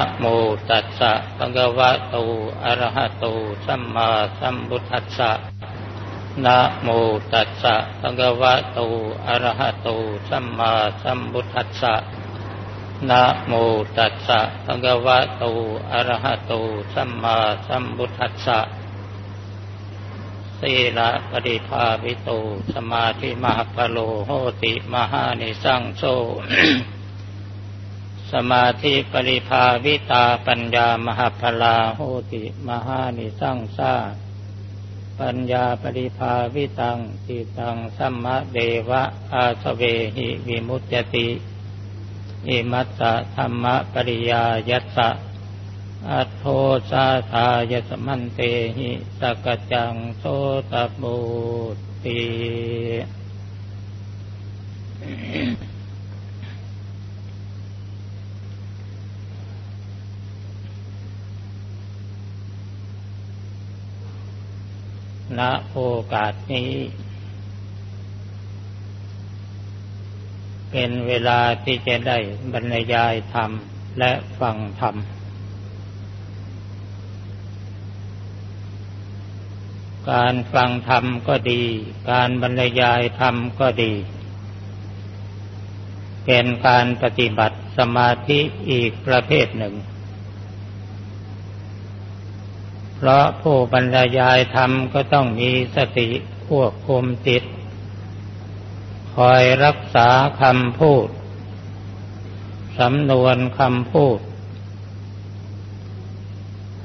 นะโมตัสสะภะคะวะโตอะระหะโตสัมมาสัมพุทธัสสะนะโมตัสสะภะคะวะโตอะระหะโตสัมมาสัมพุทธัสสะนะโมตัสสะภะคะวะโตอะระหะโตสัมมาสัมพุทธัสสะสีละปริภาวิโต สมาธิมหปโลโหติมหานิสังโซ สมาธิปริภาวิตาปัญญามหพลาโหติมหานิสังสาปัญญาปริภาวิตังติตังสัมมะเดวะอาสเวหิวิมุตติอิมัสสะธรรมะปริยายัสสะอัโทสาทายสมันเตหิสกจังโสตบูติ ณโอกาสนี้ เป็นเวลาที่จะได้บรรยายธรรมและฟังธรรม การฟังธรรมก็ดี การบรรยายธรรมก็ดี เป็นการปฏิบัติสมาธิอีกประเภทหนึ่ง เพราะผู้บรรยายธรรมก็ต้องมีสติควบคุมจิต คอยรักษาคำพูด สำนวนคำพูด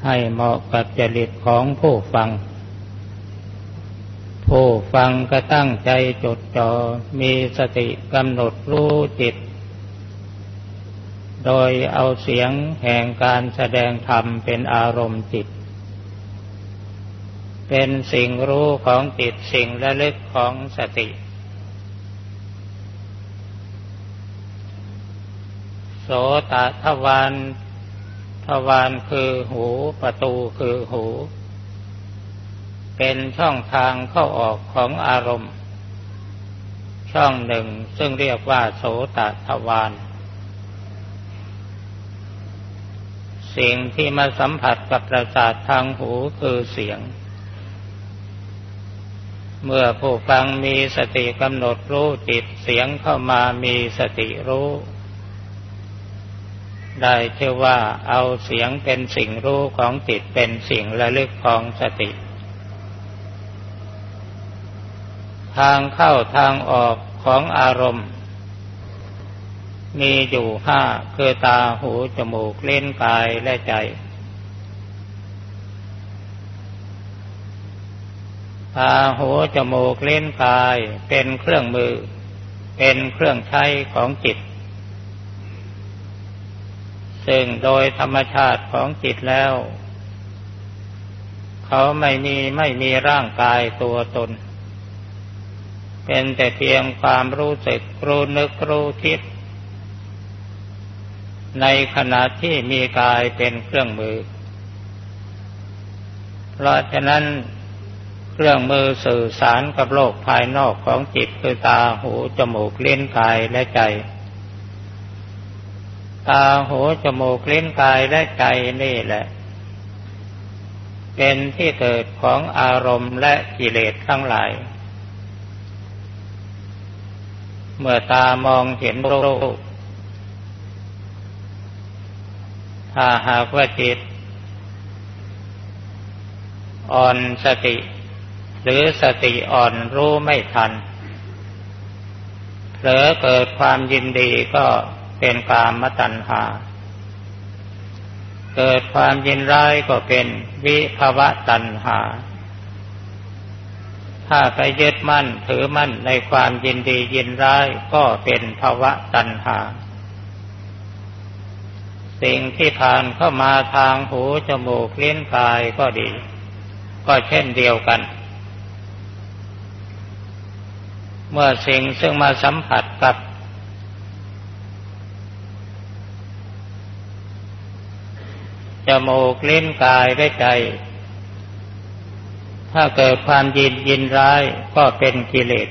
ให้เหมาะกับจริตของผู้ฟัง ผู้ฟังก็ตั้งใจจดจอ่อมีสติกำหนดรู้จิต โดยเอาเสียงแห่งการแสดงธรรมเป็นอารมณ์จิต เป็นสิ่งรู้ของจิตสิ่งระลึกของสติ โสตทวารทวารคือหูประตูคือหู เป็นช่องทางเข้าออกของอารมณ์ ช่องหนึ่งซึ่งเรียกว่าโสตทวารสิ่งที่มาสัมผัสกับประสาททางหูคือเสียง เมื่อผู้ฟังมีสติกำหนดรู้จิตเสียงเข้ามามีสติรู้ ได้เชื่อว่าเอาเสียงเป็นสิ่งรู้ของจิตเป็นสิ่งระลึกของสติ ทางเข้าทางออกของอารมณ์ มีอยู่ห้าคือตาหูจมูกเล่นกายและใจ ตาหูจมูกเล่นกาย เป็นเครื่องมือ เป็นเครื่องใช้ของจิต ซึ่งโดยธรรมชาติของจิตแล้ว เขาไม่มีไม่มีร่างกายตัวตน เป็นแต่เพียงความรู้สึกรู้นึกรู้คิด ในขณะที่มีกายเป็นเครื่องมือ เพราะฉะนั้น เครื่องมือสื่อสารกับโลกภายนอกของจิตคือตาหูจมูกเล่นกายและใจ ตาหูจมูกเล่นกายและใจนี่แหละ เป็นที่เกิดของอารมณ์และกิเลสทั้งหลาย เมื่อตามองเห็นรูปถ้าหากว่าจิตอ่อนสติ หรือสติอ่อนรู้ไม่ทันเผลอเกิดความยินดีก็เป็นกามตัณหา เกิดความยินร้ายก็เป็นวิภวะตัณหา ถ้าไปยึดมั่นถือมั่นในความยินดียินร้ายก็เป็นภาวะตัณหา สิ่งที่ผ่านเข้ามาทางหูจมูกเลี้ยนกายก็ดี ก็เช่นเดียวกัน เมื่อสิ่งซึ่งมาสัมผัสกับจมูกลิ้นกายและใจ ถ้าเกิดความยินยินร้ายก็เป็นกิเลส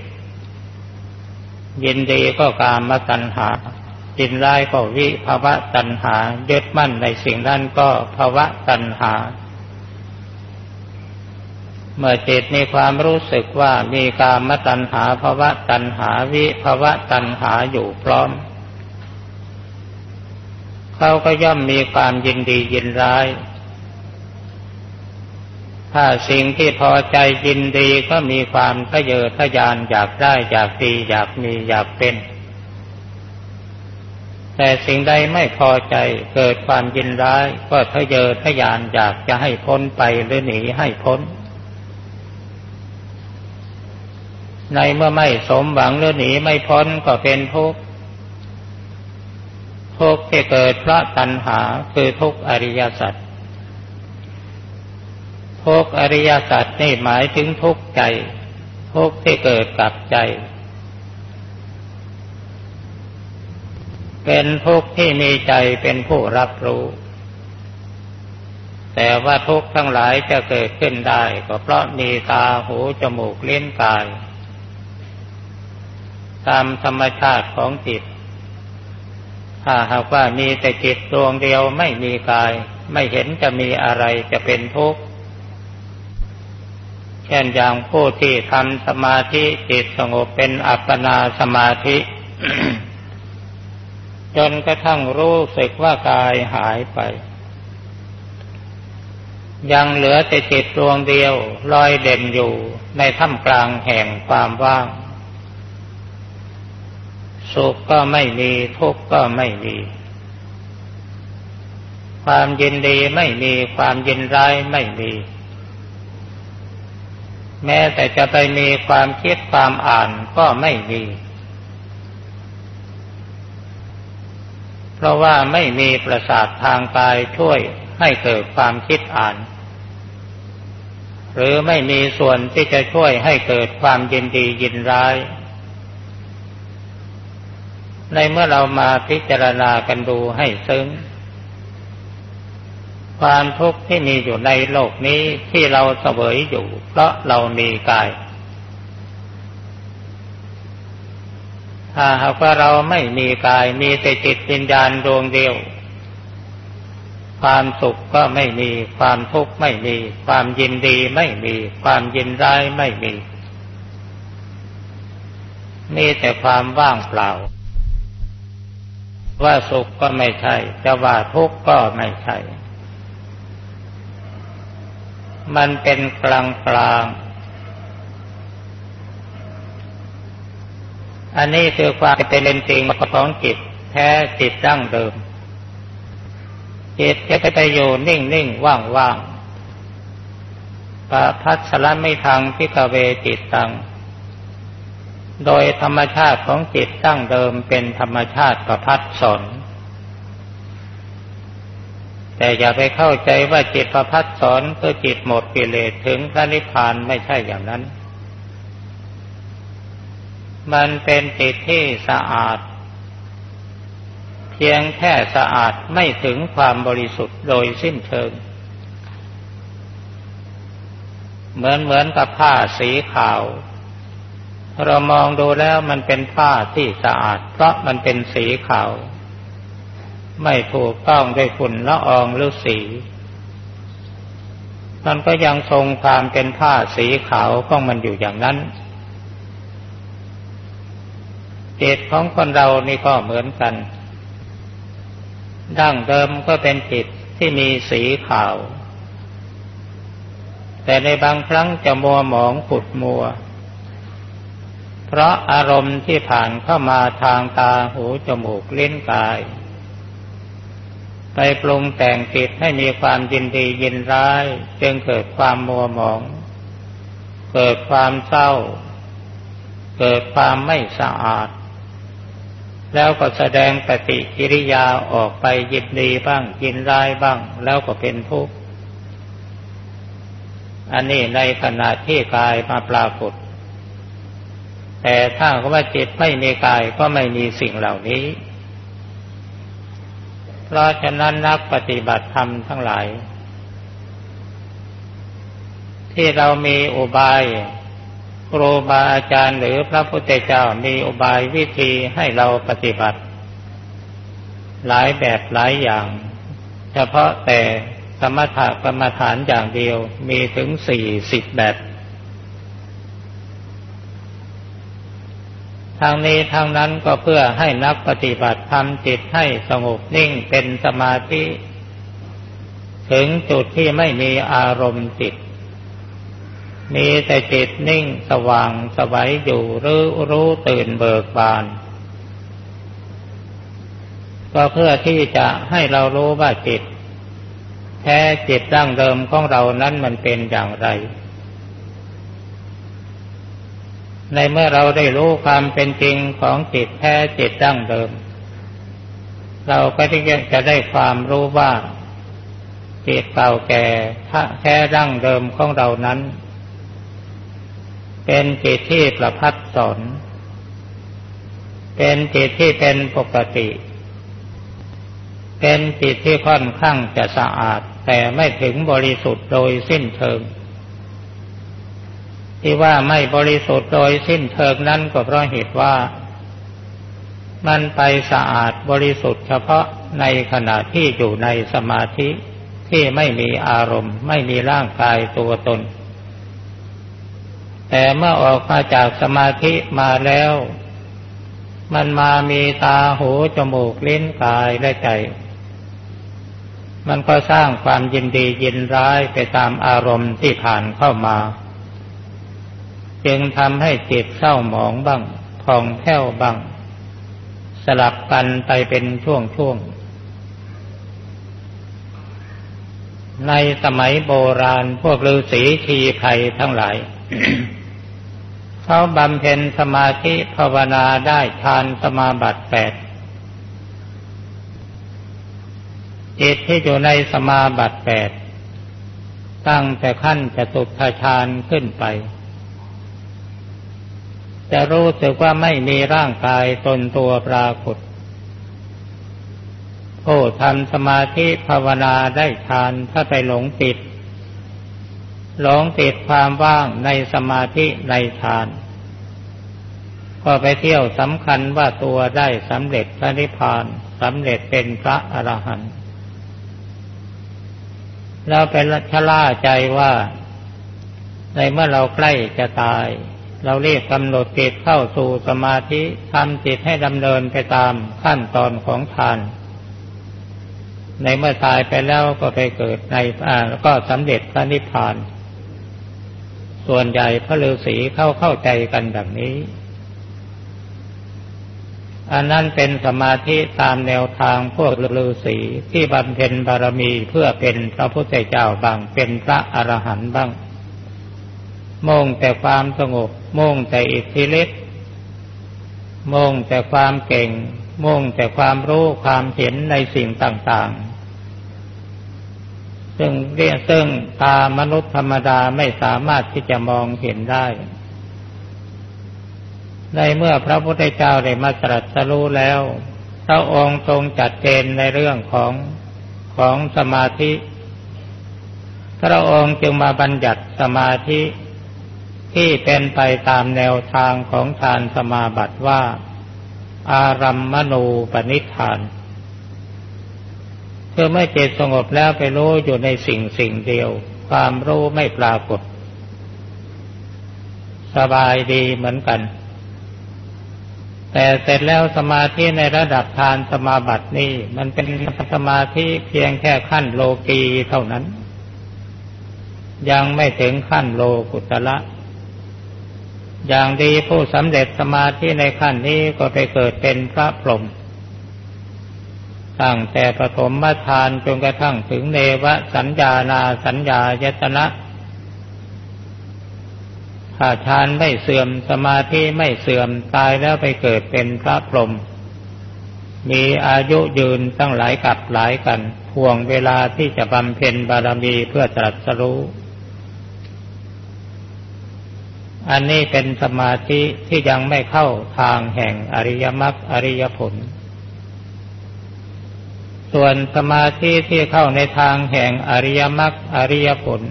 ยินดีก็กามตัณหา ยินร้ายก็วิภาวะตัณหา ยึดมั่นในสิ่งนั้นก็ภาวะตัณหา เมื่อจิตมีความรู้สึกว่ามีกามตัณหาภาวะตัณหาวิภาวะตัณหาอยู่พร้อม เขาก็ย่อมมีความยินดียินร้าย ถ้าสิ่งที่พอใจยินดีก็มีความทะเยอทะยานอยากได้อยากดีอยากมีอยากเป็น แต่สิ่งใดไม่พอใจเกิดความยินร้าย ก็ทะเยอทะยานอยากจะให้พ้นไปหรือหนีให้พ้น ในเมื่อไม่สมหวังหรือหนีไม่พ้นก็เป็นทุกข์ทุกข์ที่เกิดเพราะตัณหาคือทุกข์อริยสัจทุกข์อริยสัจนี่หมายถึงทุกข์ใจ ทุกข์ที่เกิดกับใจ เป็นทุกข์ที่มีใจเป็นผู้รับรู้ แต่ว่าทุกข์ทั้งหลายจะเกิดขึ้นได้ ก็เพราะมีตาหูจมูกเลี้ยงกาย ตามธรรมชาติของจิต ถ้าหากว่ามีแต่จิตดวงเดียวไม่มีกาย ไม่เห็นจะมีอะไรจะเป็นทุกข์เช่นอย่างผู้ที่ทำสมาธิจิตสงบเป็นอัปปนาสมาธิ จนกระทั่งรู้สึกว่ากายหายไป ยังเหลือแต่จิตดวงเดียวลอยเด่นอยู่ในท่ามกลางแห่งความว่าง สุขก็ไม่มี ทุกข์ก็ไม่มี ความยินดีไม่มีความยินร้ายไม่มี แม้แต่จะไปมีความคิดความอ่านก็ไม่มี เพราะว่าไม่มีประสาททางกายช่วยให้เกิดความคิดอ่าน หรือไม่มีส่วนที่จะช่วยให้เกิดความยินดียินร้าย ในเมื่อเรามาพิจารณากันดูให้ซึ้ง ความทุกข์ที่มีอยู่ในโลกนี้ที่เราเสวยอยู่ เพราะเรามีกาย ถ้าหากว่าเราไม่มีกายมีแต่จิตวิญญาณดวงเดียว ความสุขก็ไม่มี ความทุกข์ไม่มี ความยินดีไม่มี ความยินร้ายไม่มี มีแต่ความว่างเปล่า ว่าสุขก็ไม่ใช่ จะว่าทุกข์ก็ไม่ใช่ มันเป็นกลางกลาง อันนี้คือความเป็นจริงของจิตแท้จิตดั้งเดิม จิตจะไปอยู่นิ่งนิ่งว่างว่างปะพัสละไม่ทางพิกเวจิตตัง โดยธรรมชาติของจิตตั้งเดิมเป็นธรรมชาติประพัดสน แต่อย่าไปเข้าใจว่าจิตประพัดสอนคือจิตหมดกิเลสถึงพระนิพพานไม่ใช่อย่างนั้น มันเป็นจิตที่สะอาด เพียงแค่สะอาดไม่ถึงความบริสุทธิ์โดยสิ้นเชิง เหมือนเหมือนกับผ้าสีขาว เรามองดูแล้วมันเป็นผ้าที่สะอาด เพราะมันเป็นสีขาว ไม่ถูกต้องด้วยฝุ่นละอองหรือสี มันก็ยังทรงความเป็นผ้าสีขาวของมันอยู่อย่างนั้นจิตของคนเรานี่ก็เหมือนกัน ดั้งเดิมก็เป็นจิตที่มีสีขาว แต่ในบางครั้งจะมัวหมองขุดมัว เพราะอารมณ์ที่ผ่านเข้ามาทางตาหูจมูกเลิ้นกาย ไปปรุงแต่งจิตให้มีความยินดียินร้าย จึงเกิดความมัวหมอง เกิดความเศร้า เกิดความไม่สะอาด แล้วก็แสดงปฏิกิริยาออกไปยินดีบ้างยินร้ายบ้าง แล้วก็เป็นทุกข์อันนี้ในขณะที่กายมาปรากฏ แต่ถ้าว่าจิตไม่มีกายก็ไม่มีสิ่งเหล่านี้ เพราะฉะนั้นนักปฏิบัติธรรมทั้งหลาย ที่เรามีอุบายครูบาอาจารย์หรือพระพุทธเจ้ามีอุบายวิธีให้เราปฏิบัติ หลายแบบหลายอย่าง เฉพาะแต่สมถกรรมฐานอย่างเดียวมีถึงสี่สิบแบบ ทางนี้ทางนั้นก็เพื่อให้นักปฏิบัติทำจิตให้สงบนิ่งเป็นสมาธิ ถึงจุดที่ไม่มีอารมณ์จิต มีแต่จิตนิ่งสว่างสวัยอยู่รู้รู้ตื่นเบิกบานก็เพื่อที่จะให้เรารู้ว่าจิต แท้จิตดั้งเดิมของเรานั้นมันเป็นอย่างไร ในเมื่อเราได้รู้ความเป็นจริงของจิตแท้จิตดั้งเดิม เราก็จะได้ความรู้ว่าจิตเก่าแก่แท้ดั้งเดิมของเรานั้น เป็นจิตที่ประพัดสอนเป็นจิตที่เป็นปกติ เป็นจิตที่ค่อนข้างจะสะอาด แต่ไม่ถึงบริสุทธิ์โดยสิ้นเชิง ที่ว่าไม่บริสุทธิ์โดยสิ้นเชิงนั้นก็เพราะเหตุว่า มันไปสะอาดบริสุทธิ์เฉพาะในขณะที่อยู่ในสมาธิที่ไม่มีอารมณ์ ไม่มีร่างกายตัวตน แต่เมื่อออกมาจากสมาธิมาแล้ว มันมามีตาหูจมูกลิ้นกายและใจ มันก็สร้างความยินดียินร้ายไปตามอารมณ์ที่ผ่านเข้ามา จึงทำให้จิตเศร้าหมองบ้างผ่องแผ้วบ้าง สลับกันไปเป็นช่วงๆ ในสมัยโบราณพวกฤาษีทีไพรทั้งหลาย เขาบำเพ็ญสมาธิภาวนาได้ทานสมาบัติแปดจิตที่อยู่ในสมาบัติแปดตั้งแต่ขั้นจะตุทฌานขึ้นไป จะรู้สึกว่าไม่มีร่างกายตนตัวปรากฏผู้ทำสมาธิภาวนาได้ฌานถ้าไปหลงติด หลงติดความว่างในสมาธิในฌานก็ไปเที่ยวสำคัญว่าตัวได้สำเร็จพระนิพพานสำเร็จเป็นพระอรหันต์แล้วเป็นชะล่าใจว่า ในเมื่อเราใกล้จะตาย เราเรียกกำหนดจิตเข้าสู่สมาธิทำจิตให้ดำเนินไปตามขั้นตอนของฌานในเมื่อตายไปแล้วก็ไปเกิดในอ่าก็สำเร็จพระนิพพาน ส่วนใหญ่พระฤาษีเข้าเข้าใจกันแบบนี้ อันนั้นเป็นสมาธิตามแนวทางพวกฤาษีที่บำเพ็ญบารมีเพื่อเป็นพระพุทธเจ้าบางเป็นพระอรหันต์บ้าง มุ่งแต่ความสงบ มุ่งแต่อิทธิฤทธิ์มุ่งแต่ความเก่ง มุ่งแต่ความรู้ความเห็นในสิ่งต่างๆ ซึ่งเรียกซึ่งตามนุษย์ธรรมดาไม่สามารถที่จะมองเห็นได้ ในเมื่อพระพุทธเจ้าได้มาตรัสรู้แล้วพระองค์ทรงจัดเจนในเรื่องของของสมาธิ พระองค์จึงมาบัญญัติสมาธิ ที่เป็นไปตามแนวทางของฌานสมาบัติว่า อารัมมณูปนิธานคือเมื่อจิตสงบแล้วไปรู้อยู่ในสิ่งสิ่งเดียว ความรู้ไม่ปรากฏ สบายดีเหมือนกัน แต่เสร็จแล้วสมาธิในระดับฌานสมาบัตินี่มันเป็นสมาธิเพียงแค่ขั้นโลกีเท่านั้น ยังไม่ถึงขั้นโลกุตละ อย่างดีผู้สำเร็จสมาธิในขั้นนี้ก็ไปเกิดเป็นพระพรหมตั้งแต่ปฐมมาทานจนกระทั่งถึงเนวสัญญานาสัญญายตนะถ้าฌานไม่เสื่อมสมาธิไม่เสื่อมตายแล้วไปเกิดเป็นพระพรหมมีอายุยืนตั้งหลายกับหลายกัน พ่วงเวลาที่จะบำเพ็ญบารมีเพื่อตรัสรู้ อันนี้เป็นสมาธิที่ยังไม่เข้าทางแห่งอริยมรรคอริยผล ส่วนสมาธิที่เข้าในทางแห่งอริยมรรคอริยผล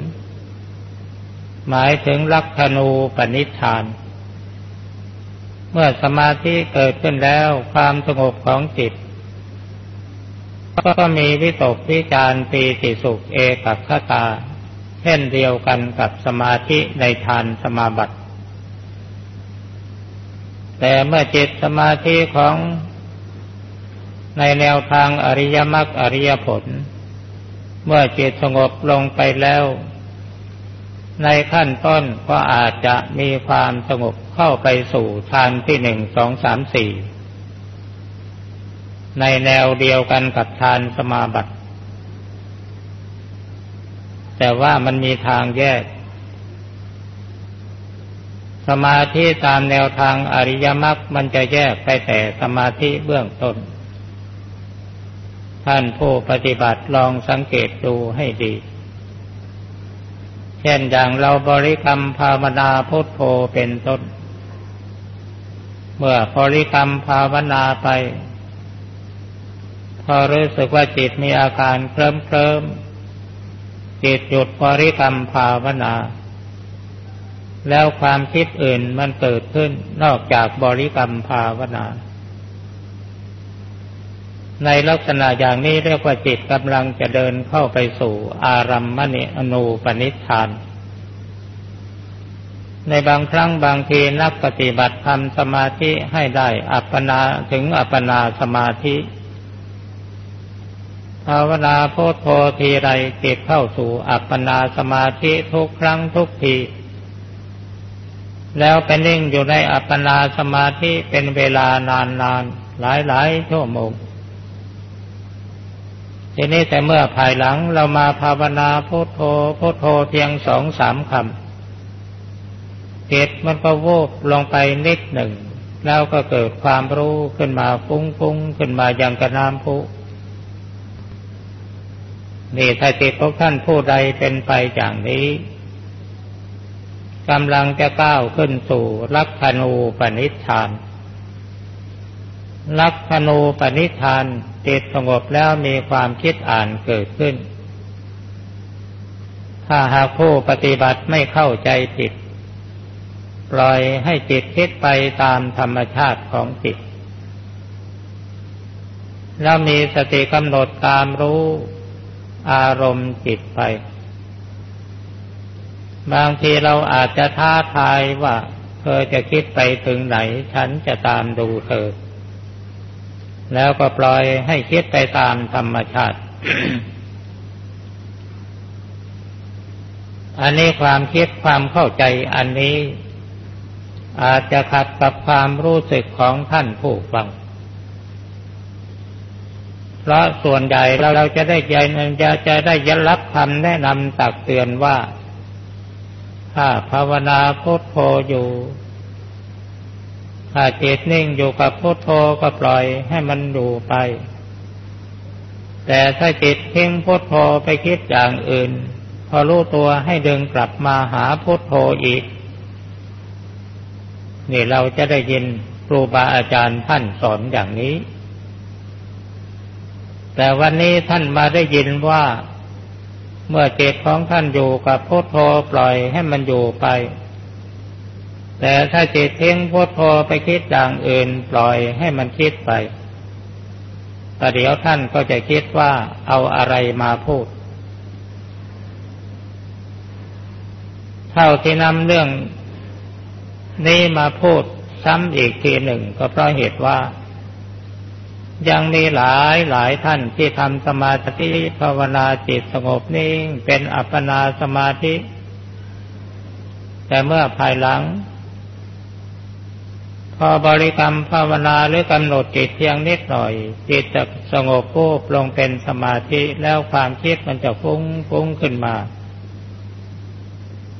หมายถึงลักขณูปนิธาน เมื่อสมาธิเกิดขึ้นแล้วความสงบของจิต ก็มีวิตกวิจารปีติสุขเอกัคตาเช่นเดียวกันกับสมาธิในฌานสมาบัติ แต่เมื่อจิตสมาธิของในแนวทางอริยมรรคอริยผล เมื่อจิตสงบลงไปแล้ว ในขั้นต้นก็อาจจะมีความสงบเข้าไปสู่ฌานที่หนึ่งสองสามสี่ในแนวเดียวกันกับฌานสมาบัติ แต่ว่ามันมีทางแยก สมาธิตามแนวทางอริยมรรคมันจะแยกไปแต่สมาธิเบื้องต้น ท่านผู้ปฏิบัติลองสังเกตดูให้ดี เช่นอย่างเราบริกรรมภาวนาพุทโธเป็นต้น เมื่อบริกรรมภาวนาไป พอรู้สึกว่าจิตมีอาการเคลิ้มเคลิ้มจิตหยุดบริกรรมภาวนา แล้วความคิดอื่นมันเกิดขึ้นนอกจากบริกรรมภาวนา ในลักษณะอย่างนี้เรียกว่าจิตกำลังจะเดินเข้าไปสู่อารัมมณีอนูปนิธาน ในบางครั้งบางทีนักปฏิบัติทำสมาธิให้ได้อัปปนาถึงอัปปนาสมาธิภาวนาโพธโพทีไรจิตเข้าสู่อัปปนาสมาธิทุกครั้งทุกที แล้วไปนิ่งอยู่ในอัปปนาสมาธิเป็นเวลานานนานหลายหลายชั่วโมงทีนี้แต่เมื่อภายหลังเรามาภาวนาพุทโธพุทโธเพียงสองสามคำจิตมันก็วูบลงไปนิดหนึ่ง แล้วก็เกิดความรู้ขึ้นมาฟุ้งฟุ้งขึ้นมาอย่างกระน้ำพุนี่ถ้าจิตของท่านผู้ใดเป็นไปอย่างนี้ กำลังจะก้าวขึ้นสู่ลักขณูปนิธาน ลักขณูปนิธานจิตสงบแล้วมีความคิดอ่านเกิดขึ้น ถ้าหากผู้ปฏิบัติไม่เข้าใจจิต ปล่อยให้จิตคิดไปตามธรรมชาติของจิต แล้วมีสติกำหนดตามรู้อารมณ์จิตไป บางทีเราอาจจะท้าทายว่าเธอจะคิดไปถึงไหน ฉันจะตามดูเธอ แล้วก็ปล่อยให้คิดไปตามธรรมชาติ อันนี้ความคิดความเข้าใจอันนี้ อาจจะขัดกับความรู้สึกของท่านผู้ฟัง เพราะส่วนใหญ่เราเราจะได้ใจจะจะได้ยรับคำแนะนำตักเตือนว่า ถ้าภาวนาพุทโธอยู่ ถ้าจิตนิ่งอยู่กับพุทโธก็ปล่อยให้มันอยู่ไป แต่ถ้าจิตทิ้งพุทโธไปคิดอย่างอื่น พอรู้ตัวให้ดึงกลับมาหาพุทโธอีก นี่เราจะได้ยินครูบาอาจารย์ท่านสอนอย่างนี้ แต่วันนี้ท่านมาได้ยินว่า เมื่อจิตของท่านอยู่กับพุทโธปล่อยให้มันอยู่ไป แต่ถ้าจิตทิ้งพุทโธไปคิดอย่างอื่นปล่อยให้มันคิดไปแต่เดี๋ยวท่านก็จะคิดว่าเอาอะไรมาพูด เท่าที่นำเรื่องนี้มาพูดซ้ำอีกทีหนึ่งก็เพราะเหตุว่า ยังมีหลายหลายท่านที่ทำสมาธิภาวนาจิตสงบนิ่งเป็นอัปปนาสมาธิ แต่เมื่อภายหลัง พอบริกรรมภาวนาหรือกำหนดจิตเพียงนิดหน่อย จิตจะสงบปุ๊บลงเป็นสมาธิแล้วความคิดมันจะฟุ้งฟุ้งขึ้นมา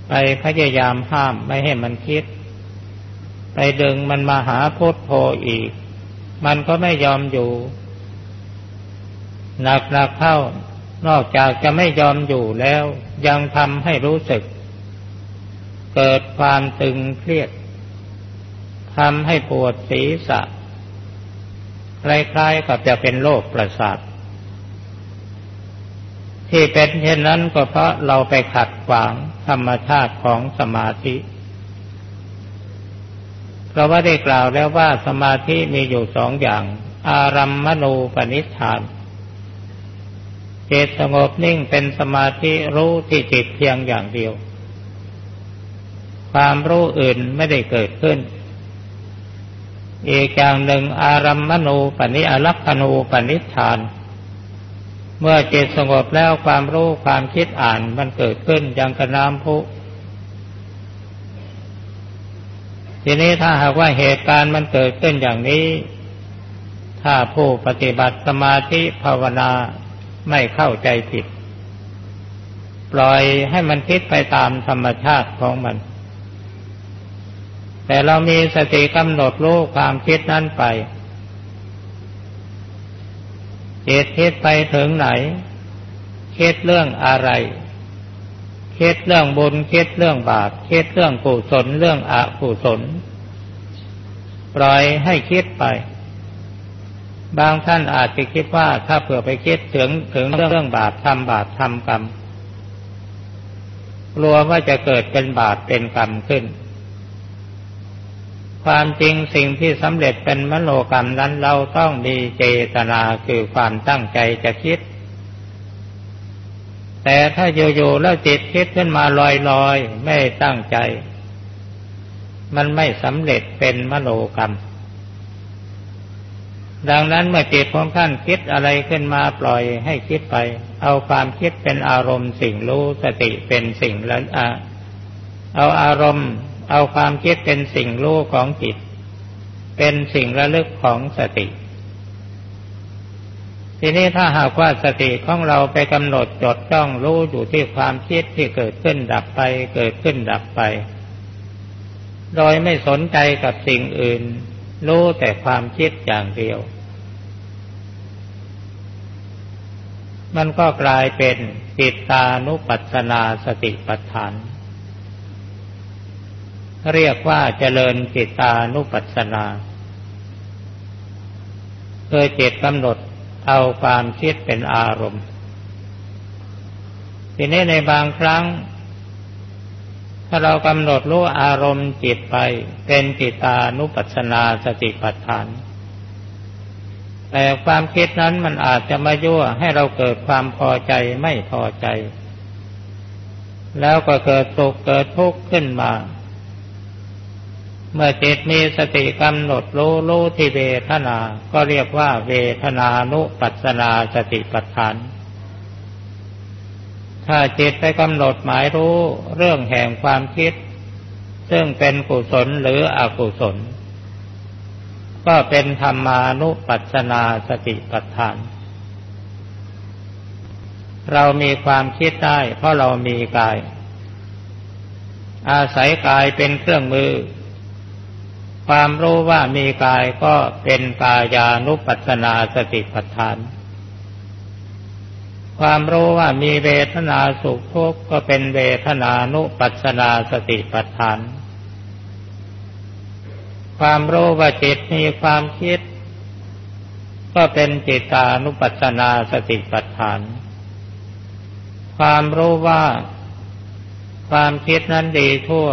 ไปพยายามห้ามไม่ให้มันคิด ไปดึงมันมาหาพุทโธอีก มันก็ไม่ยอมอยู่ หนักหนักเข้านอกจากจะไม่ยอมอยู่แล้ว ยังทำให้รู้สึก เกิดความตึงเครียดทำให้ปวดศีรษะคล้ายๆกับจะเป็นโรคประสาท ที่เป็นเช่นนั้นก็เพราะเราไปขัดขวางธรรมชาติของสมาธิ เพราะว่าได้กล่าวแล้วว่าสมาธิมีอยู่สองอย่าง อารัมมณูปนิธานจิตสงบนิ่งเป็นสมาธิรู้ที่จิตเพียงอย่างเดียว ความรู้อื่นไม่ได้เกิดขึ้น อีกอย่างหนึ่งอารัมมณูปนิอรักขณูปนิธานเมื่อจิตสงบแล้วความรู้ความคิดอ่านมันเกิดขึ้นอย่างกระน้ำพุ ทีนี้ถ้าหากว่าเหตุการณ์มันเกิดขึ้นอย่างนี้ ถ้าผู้ปฏิบัติสมาธิภาวนาไม่เข้าใจผิด ปล่อยให้มันคิดไปตามธรรมชาติของมัน แต่เรามีสติกำหนดรู้ความคิดนั้นไปจิตคิดไปถึงไหนคิดเรื่องอะไร คิดเรื่องบุญคิดเรื่องบาปคิดเรื่องกุศลเรื่องอกุศลปล่อยให้คิดไป บางท่านอาจจะคิดว่าถ้าเผื่อไปคิดถึงถึงเรื่องเรื่องบาปทำบาปทำกรรมกลัวว่าจะเกิดเป็นบาปเป็นกรรมขึ้น ความจริงสิ่งที่สำเร็จเป็นมโนกรรมนั้นเราต้องมีเจตนาคือความตั้งใจจะคิด แต่ถ้าอยู่ๆแล้วจิตคิดขึ้นมาลอยๆ ไม่ตั้งใจ มันไม่สำเร็จเป็นมโนกรรม ดังนั้นเมื่อจิตของท่านคิดอะไรขึ้นมาปล่อยให้คิดไป เอาความคิดเป็นอารมณ์สิ่งรู้สติเป็นสิ่งละอะเอาอารมณ์ เอาความคิดเป็นสิ่งรู้ของจิต เป็นสิ่งระลึกของสติ ทีนี้ถ้าหากว่าสติของเราไปกำหนดจดจ้องรู้อยู่ที่ความคิดที่เกิดขึ้นดับไป เกิดขึ้นดับไป โดยไม่สนใจกับสิ่งอื่น รู้แต่ความคิดอย่างเดียว มันก็กลายเป็นจิตตานุปัสสนาสติปัฏฐาน เรียกว่าเจริญจิตตานุปัสสนาคือจิตกำหนด เอาความคิดเป็นอารมณ์ ทีนี้ในบางครั้ง ถ้าเรากำหนดรู้อารมณ์จิตไป เป็นจิตานุปัสสนาสติปัฏฐาน แต่ความคิดนั้นมันอาจจะมายั่วให้เราเกิดความพอใจไม่พอใจ แล้วก็เกิดสุขเกิดทุกข์ขึ้นมา เมื่อจิตมีสติกำหนดรู้รู้ที่เวทนา ก็เรียกว่าเวทนานุปัสนาสติปัฏฐาน ถ้าจิตไปกำหนดหมายรู้เรื่องแห่งความคิด ซึ่งเป็นกุศลหรืออกุศล ก็เป็นธรรมานุปัสนาสติปัฏฐาน เรามีความคิดได้เพราะเรามีกาย อาศัยกายเป็นเครื่องมือ ความรู้ว่ามีกายก็เป็นกายานุปัสสนาสติปัฏฐาน ความรู้ว่ามีเวทนาสุขทุกข์ก็เป็นเวทนานุปัสสนาสติปัฏฐาน ความรู้ว่าจิตมีความคิด ก็เป็นจิตานุปัสสนาสติปัฏฐาน ความรู้ว่าความคิดนั้นดีทั่ว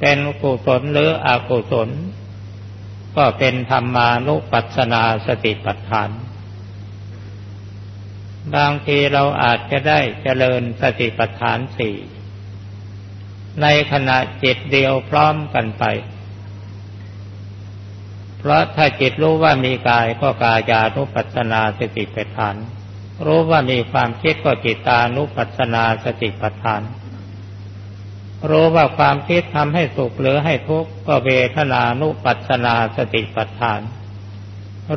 เป็นกุศลหรืออกุศล ก็เป็นธรรมานุปัสสนาสติปัฏฐาน บางทีเราอาจจะได้เจริญสติปัฏฐานสี่ในขณะจิตเดียวพร้อมกันไป เพราะถ้าจิตรู้ว่ามีกายก็กายานุปัสนาสติปัฏฐาน รู้ว่ามีความคิดก็จิตานุปัสนาสติปัฏฐาน รู้ว่าความคิดทำให้สุขหรือให้ทุกข์ก็เวทนานุปัสนาสติปัฏฐาน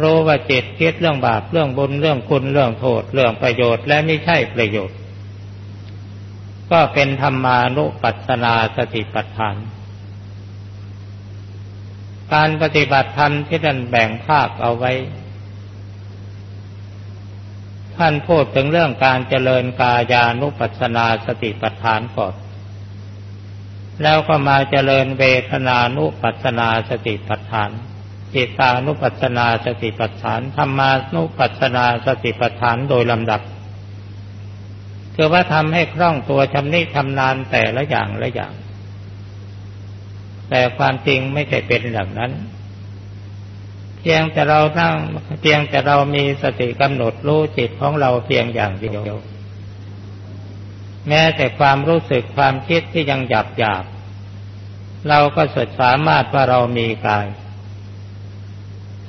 รู้ว่าจิตคิดเรื่องบาปเรื่องบุญเรื่องคุณเรื่องโทษ เรื่องประโยชน์และไม่ใช่ประโยชน์ ก็เป็นธรรมานุปัสนาสติปัฏฐาน การปฏิบัติธรรมที่ท่านแบ่งภาคเอาไว้ ท่านพูดถึงเรื่องการเจริญกายานุปัสนาสติปัฏฐานก่อน แล้วก็มาเจริญเวทนานุปัสสนาสติปัฏฐานจิตานุปัสสนาสติปัฏฐานธรรมานุปัสสนาสติปัฏฐานโดยลำดับคือว่าทำให้คล่องตัวชำนิชำนาญแต่ละอย่างละอย่าง แต่ความจริงไม่ใช่เป็นอย่างนั้น เพียงแต่เราตั้งเพียงแต่เรามีสติกำหนดรู้จิตของเราเพียงอย่างเดียว แม้แต่ความรู้สึกความคิดที่ยังหยาบหยาบเราก็สุดสามารถว่าเรามีกาย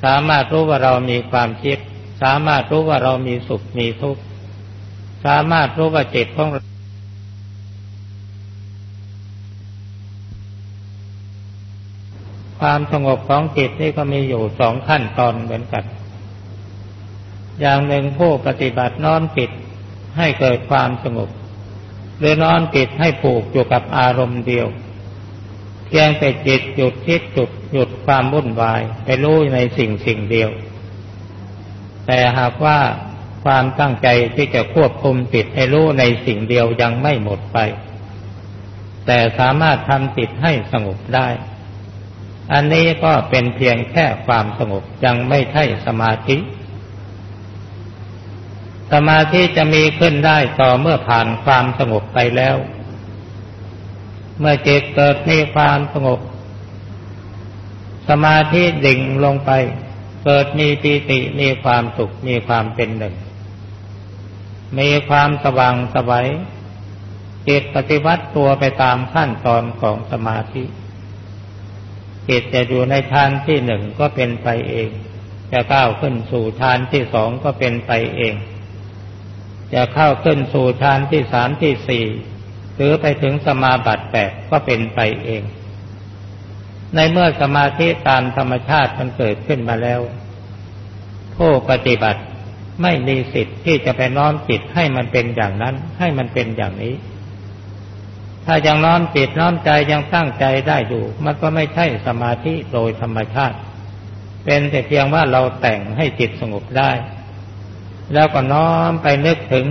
สามารถรู้ว่าเรามีความคิด สามารถรู้ว่าเรามีสุขมีทุกข์สามารถรู้ว่าจิตของเราความสงบของจิตนี่ก็มีอยู่สองขั้นตอนเหมือนกัน อย่างหนึ่งผู้ปฏิบัตินอนปิดให้เกิดความสงบ หรือนอนปิดให้ผูกอยู่กับอารมณ์เดียว เพียงแต่จิตหยุดคิดจุดหยุดความวุ่นวายไปรู้ในสิ่งสิ่งเดียว แต่หากว่าความตั้งใจที่จะควบคุมจิตให้รู้ในสิ่งเดียวยังไม่หมดไป แต่สามารถทำจิตให้สงบได้ อันนี้ก็เป็นเพียงแค่ความสงบยังไม่ใช่สมาธิ สมาธิจะมีขึ้นได้ต่อเมื่อผ่านความสงบไปแล้ว เมื่อจิตเกิดมีความสงบ สมาธิดิ่งลงไป เกิดมีปีติมีความสุขมีความเป็นหนึ่ง มีความสว่างสวัยจิตปฏิวัติตัวไปตามขั้นตอนของสมาธิจิตจะอยู่ในฌานที่หนึ่งก็เป็นไปเอง จะก้าวขึ้นสู่ฌานที่สองก็เป็นไปเอง จะเข้าขึ้นสู่ฌานที่สามที่สี่หรือไปถึงสมาบัติแปดก็เป็นไปเอง ในเมื่อสมาธิตามธรรมชาติมันเกิดขึ้นมาแล้ว ผู้ปฏิบัติไม่มีสิทธิ์ที่จะไปน้อมจิตให้มันเป็นอย่างนั้น ให้มันเป็นอย่างนี้ ถ้ายังน้อมจิตน้อมใจยังตั้งใจได้อยู่ มันก็ไม่ใช่สมาธิโดยธรรมชาติ เป็นแต่เพียงว่าเราแต่งให้จิตสงบได้ แล้วก็น้อมไปนึกถึง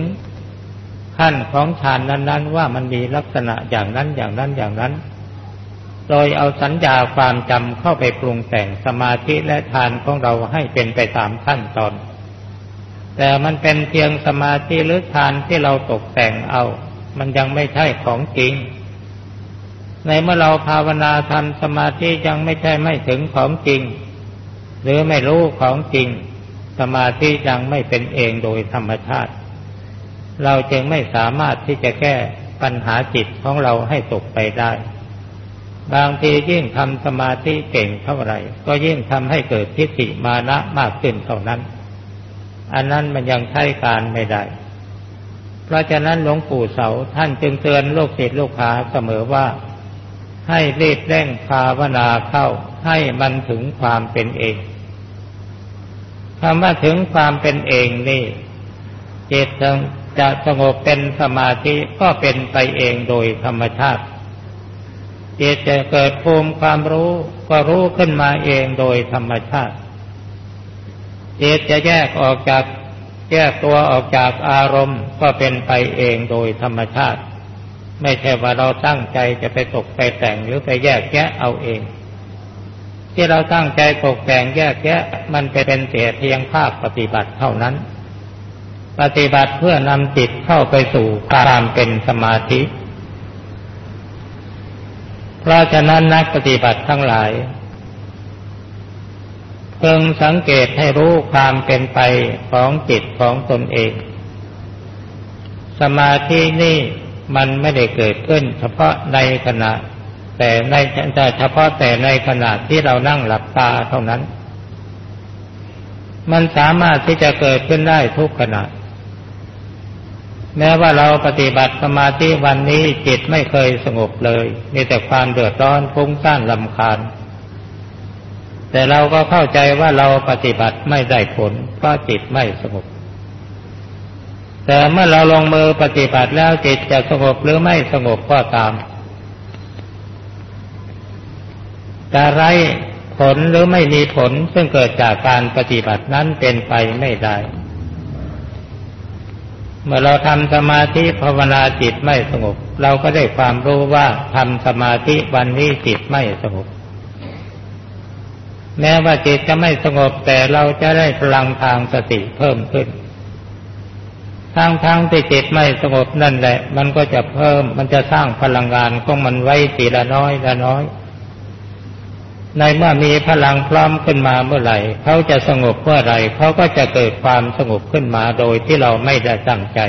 ขั้นของฌานนั้น ๆ ว่ามันมีลักษณะอย่างนั้นอย่างนั้นอย่างนั้น โดยเอาสัญญาความจำเข้าไปปรุงแต่งสมาธิและฌานของเราให้เป็นไปตามขั้นตอน แต่มันเป็นเพียงสมาธิหรือฌานที่เราตกแต่งเอา มันยังไม่ใช่ของจริง ในเมื่อเราภาวนาทำสมาธิยังไม่ใช่ไม่ถึงของจริง หรือไม่รู้ของจริง สมาธิยังไม่เป็นเองโดยธรรมชาติ เราจึงไม่สามารถที่จะแก้ปัญหาจิตของเราให้ตกไปได้ บางทียิ่งทำสมาธิเก่งเท่าไหร่ ก็ยิ่งทำให้เกิดทิฏฐิมานะมากขึ้นเท่านั้น อันนั้นมันยังใช้การไม่ได้ เพราะฉะนั้นหลวงปู่เสาท่านจึงเตือนโลกศิษย์ลูกหาเสมอว่า ให้รีบเร่งภาวนาเข้าให้มันถึงความเป็นเอง คำว่าถึงความเป็นเองนี่จิตจะสงบเป็นสมาธิก็เป็นไปเองโดยธรรมชาติจิตจะเกิดภูมิความรู้ก็รู้ขึ้นมาเองโดยธรรมชาติจิตจะแยกออกจากแยกตัวออกจากอารมณ์ก็เป็นไปเองโดยธรรมชาติ ไม่ใช่ว่าเราตั้งใจจะไปตกไปแต่งหรือไปแยกแยะเอาเอง ที่เราตั้งใจตกแต่งแยกแยะมันเป็นเสียเพียงภาคปฏิบัติเท่านั้น ปฏิบัติเพื่อนำจิตเข้าไปสู่ความเป็นสมาธิ เพราะฉะนั้นนักปฏิบัติทั้งหลายเพิ่งสังเกตให้รู้ความเป็นไปของจิตของตนเอง สมาธินี่มันไม่ได้เกิดขึ้นเฉพาะในขณะ แต่ในแต่เฉพาะแต่ในขณะที่เรานั่งหลับตาเท่านั้น มันสามารถที่จะเกิดขึ้นได้ทุกขณะ แม้ว่าเราปฏิบัติสมาธิวันนี้จิตไม่เคยสงบเลย มีแต่ความเดือดร้อนฟุ้งซ่านลำคาญ แต่เราก็เข้าใจว่าเราปฏิบัติไม่ได้ผลเพราะจิตไม่สงบแต่เมื่อเราลงมือปฏิบัติแล้วจิตจะสงบหรือไม่สงบก็ตาม จะไรผลหรือไม่มีผลซึ่งเกิดจากการปฏิบัตินั้นเป็นไปไม่ได้ เมื่อเราทำสมาธิภาวนาจิตไม่สงบ เราก็ได้ความรู้ว่าทำสมาธิวันนี้จิตไม่สงบ แม้ว่าจิตจะไม่สงบแต่เราจะได้พลังทางสติเพิ่มขึ้นทางทางที่จิตไม่สงบนั่นแหละ มันก็จะเพิ่มมันจะสร้างพลังงานของมันไว้ทีละน้อยละน้อย ในเมื่อมีพลังพร้อมขึ้นมาเมื่อไหร่เขาจะสงบเมื่อไหร่เขาก็จะเกิดความสงบขึ้นมาโดยที่เราไม่ได้ตั้งใจ